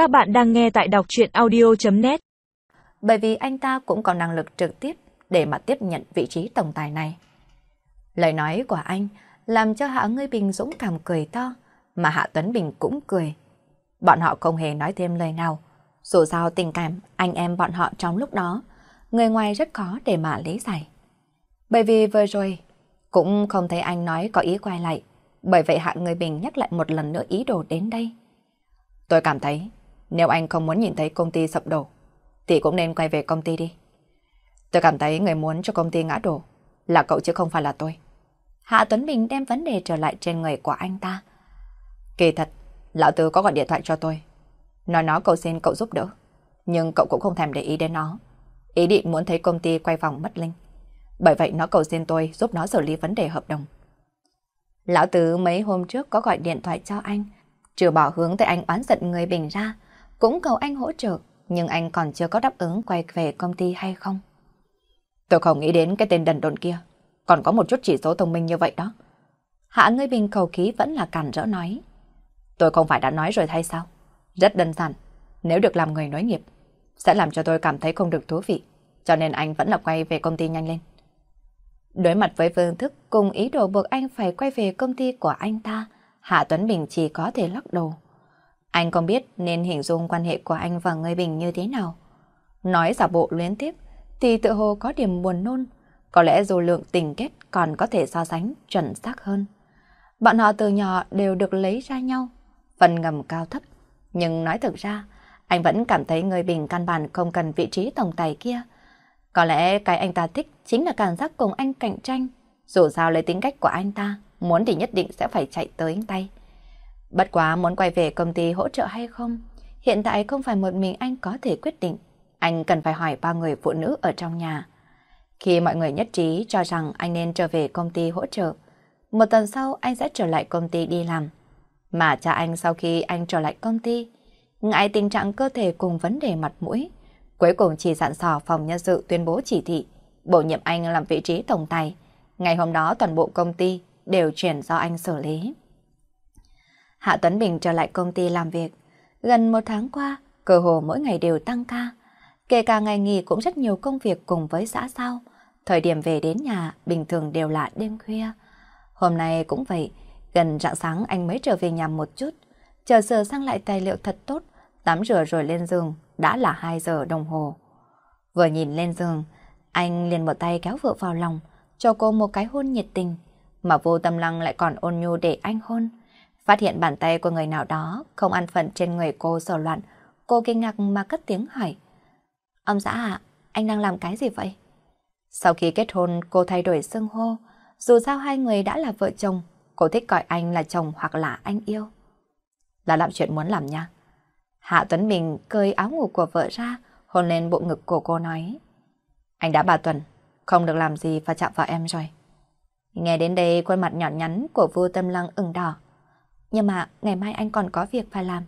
Các bạn đang nghe tại đọc chuyện audio.net Bởi vì anh ta cũng có năng lực trực tiếp để mà tiếp nhận vị trí tổng tài này. Lời nói của anh làm cho Hạ Ngươi Bình dũng cảm cười to, mà Hạ Tuấn Bình cũng cười. Bọn họ không hề nói thêm lời nào. Dù sao tình cảm anh em bọn họ trong lúc đó, người ngoài rất khó để mà lý giải. Bởi vì vừa rồi, cũng không thấy anh nói có ý quay lại. Bởi vậy Hạ Người Bình nhắc lại một lần nữa ý đồ đến đây. Tôi cảm thấy, nếu anh không muốn nhìn thấy công ty sập đổ, thì cũng nên quay về công ty đi. Tôi cảm thấy người muốn cho công ty ngã đổ là cậu chứ không phải là tôi. Hạ Tuấn Bình đem vấn đề trở lại trên người của anh ta. Kỳ thật, lão tứ có gọi điện thoại cho tôi. Nói nó cậu xin cậu giúp đỡ. Nhưng cậu cũng không thèm để ý đến nó. Ý định muốn thấy công ty quay vòng mất linh. Bởi vậy nó cầu xin tôi giúp nó xử lý vấn đề hợp đồng. Lão Tứ mấy hôm trước có gọi điện thoại cho anh, trừ bỏ hướng tới anh oán giận người Bình ra, cũng cầu anh hỗ trợ, nhưng anh còn chưa có đáp ứng quay về công ty hay không. Tôi không nghĩ đến cái tên đần đồn kia, còn có một chút chỉ số thông minh như vậy đó. Hạ ngươi Bình cầu khí vẫn là cản rỡ nói. Tôi không phải đã nói rồi hay sao? Rất đơn giản, nếu được làm người nối nghiệp, sẽ làm cho tôi cảm thấy không được thú vị, cho nên anh vẫn là quay về công ty nhanh lên. Đối mặt với phương thức cùng ý đồ buộc anh phải quay về công ty của anh ta, Hạ Tuấn Bình chỉ có thể lắc đầu. Anh không biết nên hình dung quan hệ của anh và người Bình như thế nào. Nói giả bộ luyến tiếp thì tự hồ có điểm buồn nôn. Có lẽ dù lượng tình kết còn có thể so sánh chuẩn xác hơn. Bọn họ từ nhỏ đều được lấy ra nhau, phần ngầm cao thấp. Nhưng nói thực ra, anh vẫn cảm thấy người Bình căn bản không cần vị trí tổng tài kia. Có lẽ cái anh ta thích chính là cảm giác cùng anh cạnh tranh. Dù sao lấy tính cách của anh ta, muốn thì nhất định sẽ phải chạy tới anh tay. Bất quá muốn quay về công ty hỗ trợ hay không, hiện tại không phải một mình anh có thể quyết định. Anh cần phải hỏi ba người phụ nữ ở trong nhà. Khi mọi người nhất trí cho rằng anh nên trở về công ty hỗ trợ, một tuần sau anh sẽ trở lại công ty đi làm. Mà cha anh sau khi anh trở lại công ty, ngại tình trạng cơ thể cùng vấn đề mặt mũi, cuối cùng chỉ dặn dò phòng nhân sự tuyên bố chỉ thị, bổ nhiệm anh làm vị trí tổng tài. Ngày hôm đó toàn bộ công ty đều chuyển do anh xử lý. Hạ Tuấn Bình trở lại công ty làm việc. Gần một tháng qua, cơ hồ mỗi ngày đều tăng ca. Kể cả ngày nghỉ cũng rất nhiều công việc cùng với xã sao. Thời điểm về đến nhà bình thường đều là đêm khuya. Hôm nay cũng vậy, gần rạng sáng anh mới trở về nhà một chút. Chờ sửa sang lại tài liệu thật tốt, tắm rửa rồi lên giường, đã là 2 giờ đồng hồ. Vừa nhìn lên giường, anh liền một tay kéo vợ vào lòng, cho cô một cái hôn nhiệt tình, mà vô tâm lăng lại còn ôn nhu để anh hôn. Phát hiện bàn tay của người nào đó không ăn phận trên người cô sổ loạn, cô kinh ngạc mà cất tiếng hỏi. Ông xã ạ, anh đang làm cái gì vậy? Sau khi kết hôn, cô thay đổi xưng hô. Dù sao hai người đã là vợ chồng, cô thích gọi anh là chồng hoặc là anh yêu. Là làm chuyện muốn làm nha. Hạ Tuấn Bình cởi áo ngủ của vợ ra, hôn lên bộ ngực của cô nói. Anh đã ba tuần, không được làm gì và chạm vào em rồi. Nghe đến đây khuôn mặt nhỏ nhắn của vua tâm lăng ửng đỏ. Nhưng mà ngày mai anh còn có việc phải làm.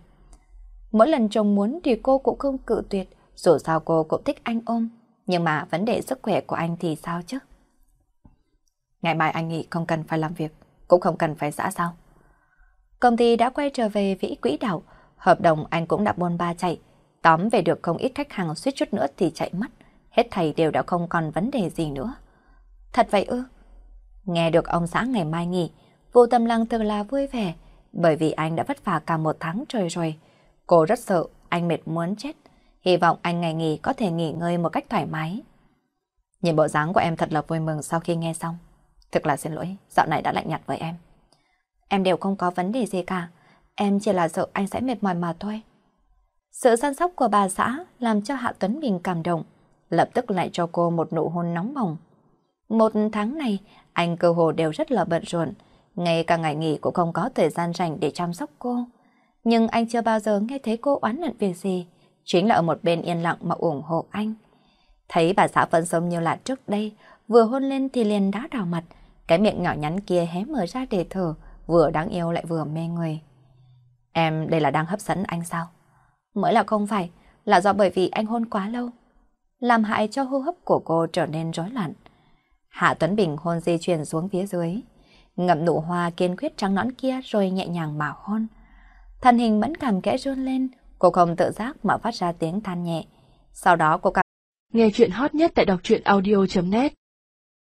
Mỗi lần chồng muốn thì cô cũng không cự tuyệt, dù sao cô cũng thích anh ôm. Nhưng mà vấn đề sức khỏe của anh thì sao chứ? Ngày mai anh nghĩ không cần phải làm việc, cũng không cần phải xã sao. Công ty đã quay trở về vĩ quỹ đạo, hợp đồng anh cũng đã buôn ba chạy, tóm về được không ít khách hàng suýt chút nữa thì chạy mất. Hết thầy đều đã không còn vấn đề gì nữa. Thật vậy ư? Nghe được ông xã ngày mai nghỉ, vô tâm lăng thực là vui vẻ, bởi vì anh đã vất vả cả một tháng trời rồi. Cô rất sợ, anh mệt muốn chết. Hy vọng anh ngày nghỉ có thể nghỉ ngơi một cách thoải mái. Nhìn bộ dáng của em thật là vui mừng sau khi nghe xong. Thực là xin lỗi, dạo này đã lạnh nhạt với em. Em đều không có vấn đề gì cả. Em chỉ là sợ anh sẽ mệt mỏi mà thôi. Sự săn sóc của bà xã làm cho Hạ Tuấn Bình cảm động, lập tức lại cho cô một nụ hôn nóng bỏng. Một tháng này, anh cơ hồ đều rất là bận rộn, ngay cả ngày nghỉ cũng không có thời gian rảnh để chăm sóc cô. Nhưng anh chưa bao giờ nghe thấy cô oán hận việc gì, chính là ở một bên yên lặng mà ủng hộ anh. Thấy bà xã vẫn sống như là trước đây, vừa hôn lên thì liền đá đào mặt, cái miệng nhỏ nhắn kia hé mở ra để thở, vừa đáng yêu lại vừa mê người. Em đây là đang hấp dẫn anh sao? Mới là không phải, là do bởi vì anh hôn quá lâu. Làm hại cho hô hấp của cô trở nên rối loạn. Hạ Tuấn Bình hôn di chuyển xuống phía dưới. Ngậm nụ hoa kiên quyết trắng nõn kia rồi nhẹ nhàng mà hôn. Thân hình mẫn cảm kẽ run lên, Cô không tự giác mà phát ra tiếng than nhẹ. Sau đó cô cảm Nghe chuyện hot nhất tại đọc truyện audio.net